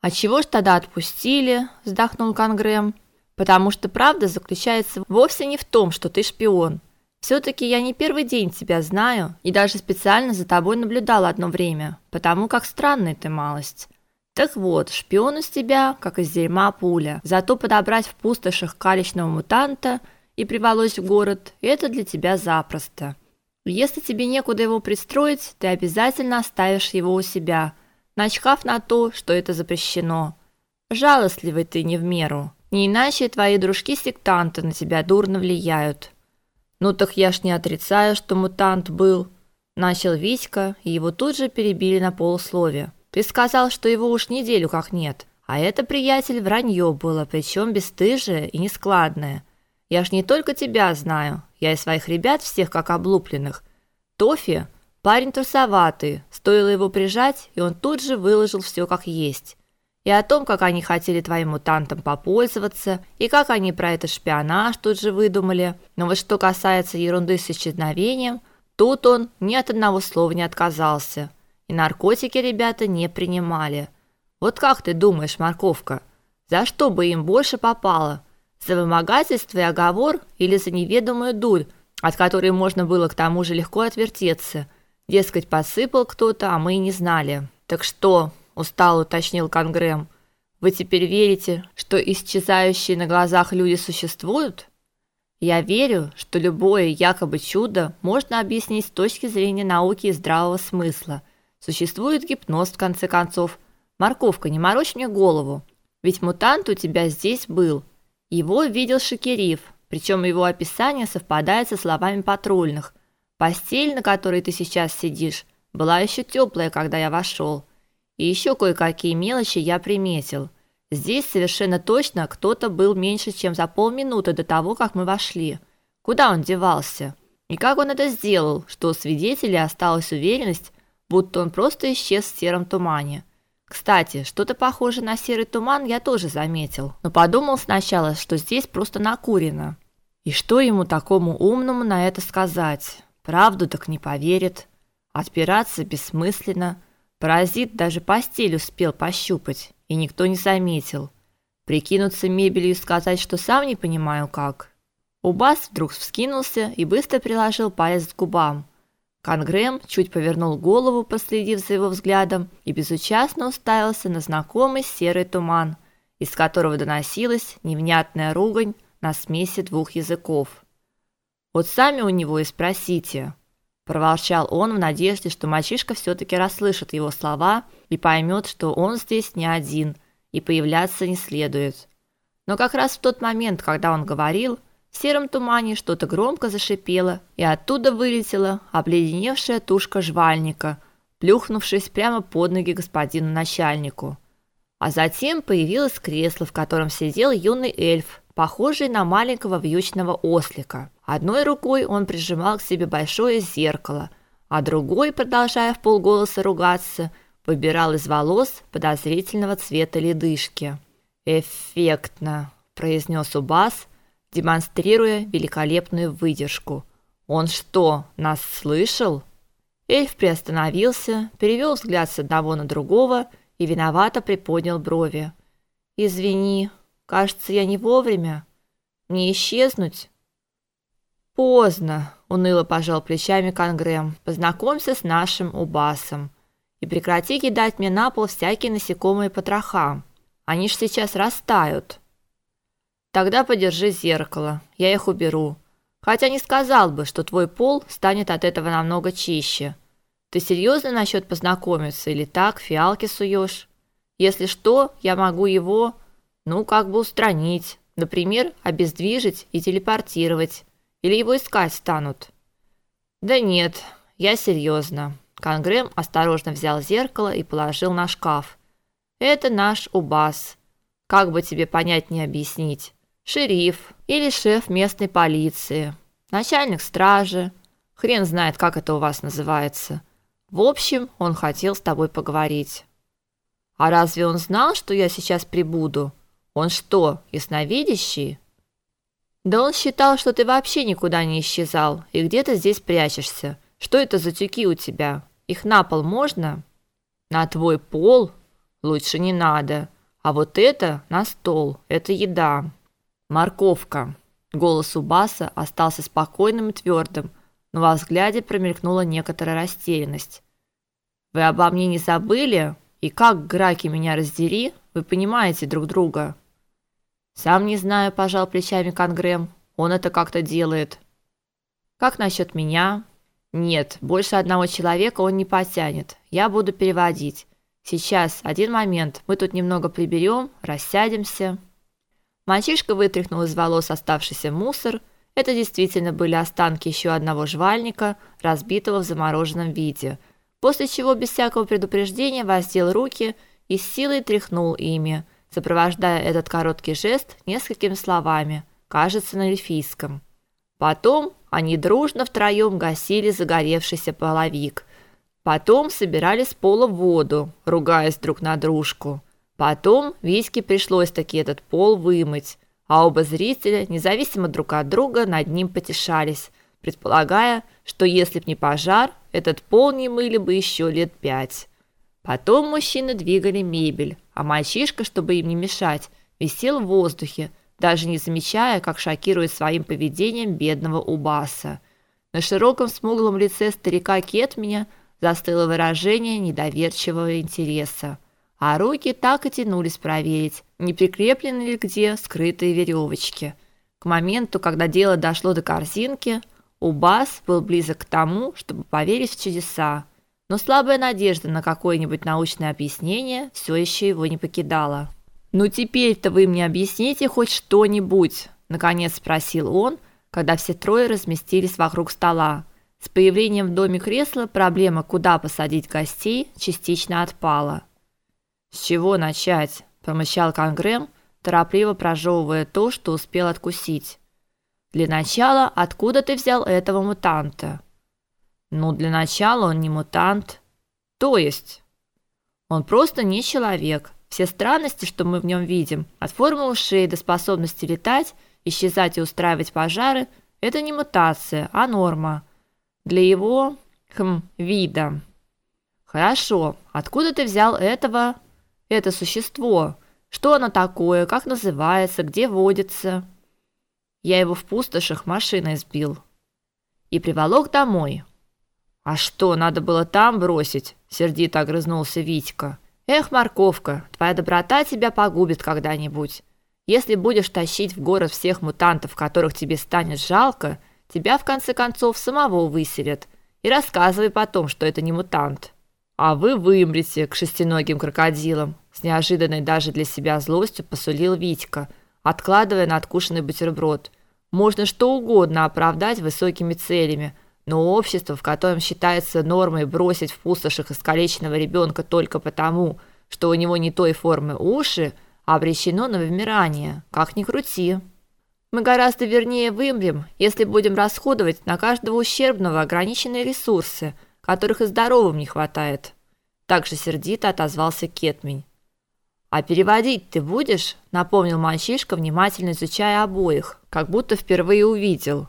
А чего ж тогда отпустили? вздохнул Конгрэм. Потому что правда заключается вовсе не в том, что ты шпион. все таки я не первый день тебя знаю и даже специально за тобой наблюдал одно время, потому как странный ты малость. Так вот, шпион из тебя, как из дерьма пуля. Зато подобрать в пустошах калечного мутанта и приволочь в город это для тебя запросто. Если тебе некуда его пристроить, ты обязательно оставишь его у себя, начхав на то, что это запрещено. Жалостливый ты не в меру. Не иначе твои дружки-сектанты на тебя дурно влияют. Ну так я ж не отрицаю, что мутант был, начал Витька, и его тут же перебили на полуслове. Ты сказал, что его уж неделю как нет. А это, приятель, вранье было, причем бесстыжее и нескладное. Я ж не только тебя знаю, я и своих ребят всех как облупленных. Тофи парень трусоватый, стоило его прижать, и он тут же выложил все как есть. И о том, как они хотели твоим мутантам попользоваться, и как они про это шпионаж тут же выдумали. Но вот что касается ерунды с исчезновением, тут он ни от одного слова не отказался. И наркотики ребята не принимали. Вот как ты думаешь, морковка, за что бы им больше попало? За вымогательство и оговор или за неведомую дурь, от которой можно было к тому же легко отвертеться? Дескать, посыпал кто-то, а мы и не знали. Так что, устало уточнил Конгрэм, вы теперь верите, что исчезающие на глазах люди существуют? Я верю, что любое якобы чудо можно объяснить с точки зрения науки и здравого смысла. Существует гипноз в конце концов. Морковка, не морочь мне голову. Ведь мутант у тебя здесь был, его видел Шакирив, причем его описание совпадает со словами патрульных. Постель, на которой ты сейчас сидишь, была еще теплая, когда я вошел. И еще кое-какие мелочи я приметил. Здесь совершенно точно кто-то был меньше, чем за полминуты до того, как мы вошли. Куда он девался? И как он это сделал, что у свидетелей осталась уверенность, будто он просто исчез в сером тумане? Кстати, что-то похожее на серый туман я тоже заметил, но подумал сначала, что здесь просто накурено. И что ему такому умному на это сказать? Правду так не поверит. Отпираться бессмысленно. Паразит даже постель успел пощупать, и никто не заметил. Прикинуться мебелью и сказать, что сам не понимаю как. Убас вдруг вскинулся и быстро приложил палец к губам. Конгрэм чуть повернул голову, последив за его взглядом, и безучастно уставился на знакомый серый туман, из которого доносилась невнятная ругань на смеси двух языков. Вот сами у него и спросите, проворчал он в надежде, что мальчишка все таки расслышит его слова и поймет, что он здесь не один и появляться не следует. Но как раз в тот момент, когда он говорил, в сером тумане что-то громко зашипело, и оттуда вылетела обледеневшая тушка жвальника, плюхнувшись прямо под ноги господину начальнику. А затем появилось кресло, в котором сидел юный эльф, похожий на маленького вьючного ослика. Одной рукой он прижимал к себе большое зеркало, а другой, продолжая в полголоса ругаться, выбирал из волос подозрительного цвета ледышки. «Эффектно», – произнес Убас, демонстрируя великолепную выдержку. Он что, нас слышал? Эльф приостановился, перевел взгляд с одного на другого и виновато приподнял брови. Извини, кажется, я не вовремя. Не исчезнуть. Поздно, уныло пожал плечами Конгрэм. Познакомься с нашим Убасом и прекрати кидать мне на пол всякие насекомые потроха. Они ж сейчас растают. Тогда подержи зеркало, я их уберу. Хотя не сказал бы, что твой пол станет от этого намного чище. Ты серьезно насчет познакомиться или так фиалки суешь? Если что, я могу его, ну, как бы устранить, например, обездвижить и телепортировать. Или его искать станут. Да нет, я серьезно. Конгрэм осторожно взял зеркало и положил на шкаф. Это наш Убас. Как бы тебе понятнее объяснить? шериф или шеф местной полиции, начальник стражи, хрен знает, как это у вас называется. В общем, он хотел с тобой поговорить. А разве он знал, что я сейчас прибуду? Он что, ясновидящий? Да он считал, что ты вообще никуда не исчезал и где-то здесь прячешься. Что это за тюки у тебя? Их на пол можно? На твой пол? Лучше не надо. А вот это на стол. Это еда. Морковка. Голос у Баса остался спокойным и твердым, но во взгляде промелькнула некоторая растерянность. Вы обо мне не забыли? И как граки меня раздери, вы понимаете друг друга. Сам не знаю, пожал плечами Конгрэм. Он это как-то делает. Как насчет меня? Нет, больше одного человека он не потянет. Я буду переводить. Сейчас, один момент. Мы тут немного приберем, рассядемся. Мальчишка вытряхнул из волос оставшийся мусор. Это действительно были останки еще одного жвальника, разбитого в замороженном виде. После чего без всякого предупреждения воздел руки и с силой тряхнул ими, сопровождая этот короткий жест несколькими словами, кажется, на эльфийском. Потом они дружно втроем гасили загоревшийся половик. Потом собирали с пола воду, ругаясь друг на дружку. Потом Витьке пришлось таки этот пол вымыть, а оба зрителя, независимо друг от друга, над ним потешались, предполагая, что если б не пожар, этот пол не мыли бы еще лет пять. Потом мужчины двигали мебель, а мальчишка, чтобы им не мешать, висел в воздухе, даже не замечая, как шокирует своим поведением бедного Убаса. На широком смуглом лице старика Кетменя застыло выражение недоверчивого интереса, а руки так и тянулись проверить, не прикреплены ли где скрытые веревочки. К моменту, когда дело дошло до корзинки, Убас был близок к тому, чтобы поверить в чудеса, но слабая надежда на какое-нибудь научное объяснение все еще его не покидала. Ну теперь-то вы мне объясните хоть что-нибудь, наконец спросил он, когда все трое разместились вокруг стола. С появлением в доме кресла проблема, куда посадить гостей, частично отпала. С чего начать? промычал Конгрэм, торопливо прожевывая то, что успел откусить. Для начала, откуда ты взял этого мутанта? Ну, для начала он не мутант. То есть он просто не человек. Все странности, что мы в нем видим, от формы ушей до способности летать, исчезать и устраивать пожары это не мутация, а норма для его хм вида. Хорошо. Откуда ты взял этого это существо? Что оно такое? Как называется? Где водится? Я его в пустошах машиной сбил и приволок домой. А что, надо было там бросить? сердито огрызнулся Витька. Эх, морковка, твоя доброта тебя погубит когда-нибудь. Если будешь тащить в город всех мутантов, которых тебе станет жалко, тебя в конце концов самого выселят. И рассказывай потом, что это не мутант. А вы вымрете к шестиногим крокодилам, с неожиданной даже для себя злостью посулил Витька, откладывая на откушенный бутерброд. Можно что угодно оправдать высокими целями – но общество, в котором считается нормой бросить в пустошах искалеченного ребенка только потому, что у него не той формы уши, обречено на вымирание, как ни крути. Мы гораздо вернее вымрем, если будем расходовать на каждого ущербного ограниченные ресурсы, которых и здоровым не хватает. Также сердито отозвался Кетмень. А переводить ты будешь? напомнил мальчишка, внимательно изучая обоих, как будто впервые увидел.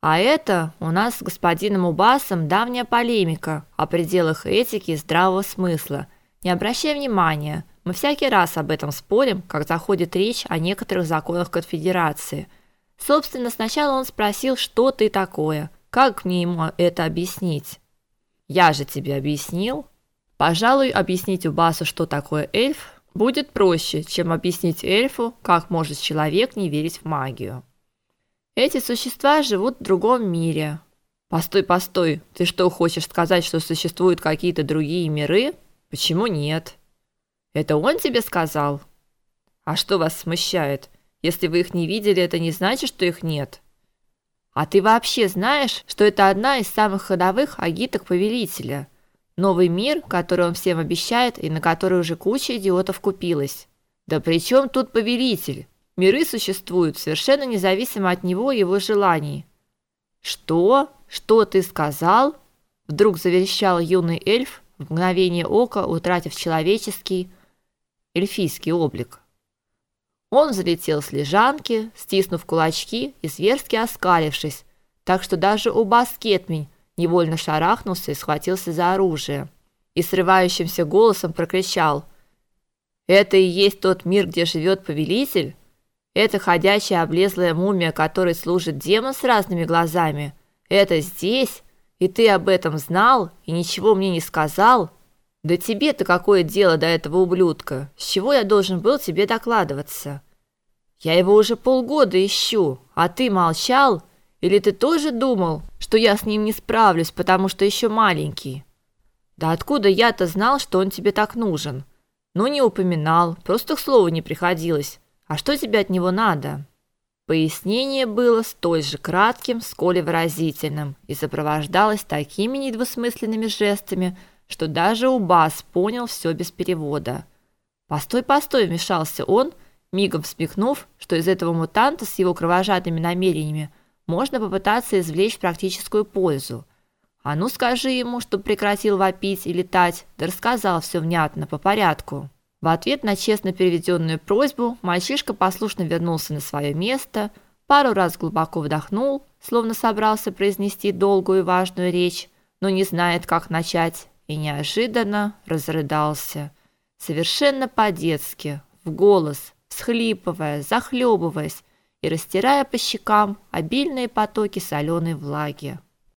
А это у нас с господином Убасом давняя полемика о пределах этики и здравого смысла. Не обращай внимания, мы всякий раз об этом спорим, как заходит речь о некоторых законах конфедерации. Собственно, сначала он спросил, что ты такое, как мне ему это объяснить. Я же тебе объяснил. Пожалуй, объяснить Убасу, что такое эльф, будет проще, чем объяснить эльфу, как может человек не верить в магию. Эти существа живут в другом мире. Постой, постой. Ты что, хочешь сказать, что существуют какие-то другие миры? Почему нет? Это он тебе сказал? А что вас смущает? Если вы их не видели, это не значит, что их нет. А ты вообще знаешь, что это одна из самых ходовых агиток повелителя? Новый мир, который он всем обещает и на который уже куча идиотов купилась. Да при чем тут повелитель? Миры существуют совершенно независимо от него и его желаний. Что? Что ты сказал? Вдруг заверещал юный эльф, в мгновение ока утратив человеческий эльфийский облик. Он залетел с лежанки, стиснув кулачки и зверски оскалившись, так что даже у Баскетмень невольно шарахнулся и схватился за оружие. И срывающимся голосом прокричал: Это и есть тот мир, где живет повелитель? Это ходячая облезлая мумия, которой служит демон с разными глазами? Это здесь? И ты об этом знал и ничего мне не сказал? Да тебе-то какое дело до этого ублюдка? С чего я должен был тебе докладываться? Я его уже полгода ищу, а ты молчал? Или ты тоже думал, что я с ним не справлюсь, потому что еще маленький? Да откуда я-то знал, что он тебе так нужен? Ну не упоминал, просто к слову не приходилось. А что тебе от него надо? Пояснение было столь же кратким, сколь и выразительным, и сопровождалось такими недвусмысленными жестами, что даже Убас понял все без перевода. "Постой, постой", вмешался он, мигом смекнув, что из этого мутанта с его кровожадными намерениями можно попытаться извлечь практическую пользу. А ну скажи ему, что прекратил вопить и летать, да рассказал все внятно по порядку. В ответ на честно переведенную просьбу мальчишка послушно вернулся на свое место, пару раз глубоко вдохнул, словно собрался произнести долгую и важную речь, но не знает, как начать, и неожиданно разрыдался, совершенно по-детски, в голос, всхлипывая, захлебываясь и растирая по щекам обильные потоки соленой влаги.